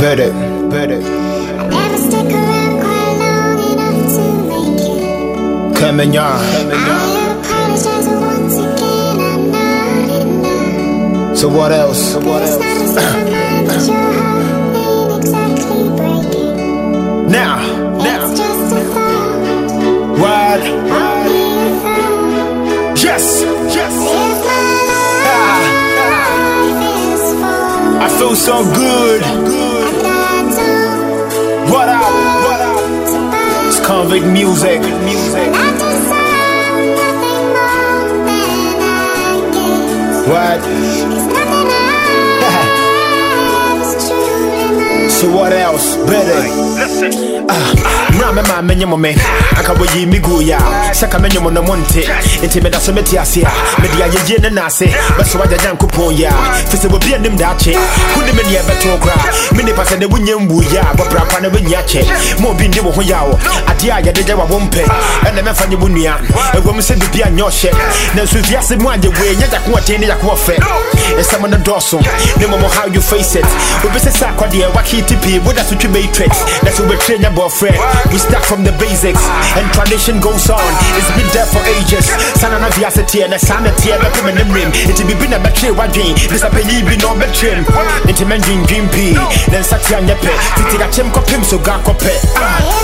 better, better. I never stick around quite long enough to make it. Coming on. I apologize once again, I'm not enough. So what else? So what else? not as if I mind that your heart ain't exactly breaking. Now, It's now, just a thought, what? only. Yes, yes. Ah, life is full, I feel so good. Convict music. Music. I deserve nothing more than I get. What? 'Cause nothing I have is truly mine. So what else? Better. Me ma menye mo me. Akaboyi migu ya saka menye mo no monte enti meda so me meti ase ye ye ne na ase wa wajaja kupo ya fese bo bia nim dache kunde me ne beto kra me ne pase ne bunye mbu ya bo bobra pa ne benya che mo bi ndi wo ho ya wo ade a yede je wa bo mpe ne me fanye bunua egwom se bibia nyoshe na so viase mu anje we nya jakwa tene jakwa fe. Esama na doso ne mo how you face it. Obese sa kwa kwade wa ki tipi kitp boda so bay threat na so betray nya boyfriend we start from the basics. And tradition goes on. It's been there for ages. Sana na via se tie na sana tie be pe me ne mrim it be bi na be tre wadwen this a penyi bi no be it men dream dream pi. Then sati anya pe titi ga chem ko pim so ga ko pe ah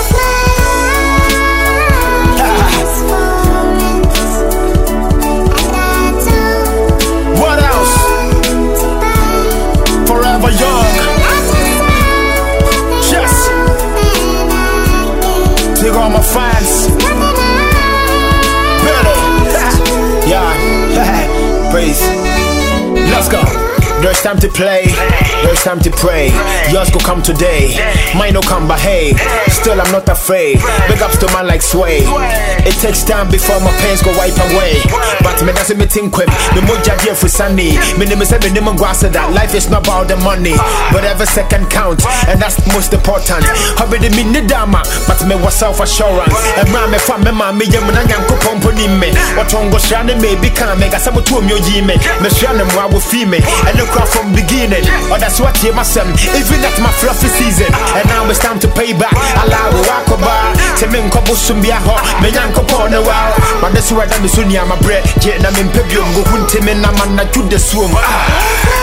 I all my fans yeah. Praise let's go. There's time to play, there's time to pray. Yours go come today, mine no come, but hey, still I'm not afraid. Big ups to man like Sway. It takes time before my pains go wipe away. But me doesn't me think quick, me moja dear for sunny. Me name is every name that. Life is not about the money, ah. but every second count, and that's most important. Hobby the me dama, but me was self assurance. And man, me fam me man, me yam nyanko pompo ni me. What on go shane me? Be can me, got some two me me. Me me wa wo fi me, and look from beginning. That's what you must even at my fluffy season. And now it's time to pay back. Allow me walk bia ho, me nyanko pon a while. But that's why I'm sunya my bread. Jet na me pebium go to the swim. Ah.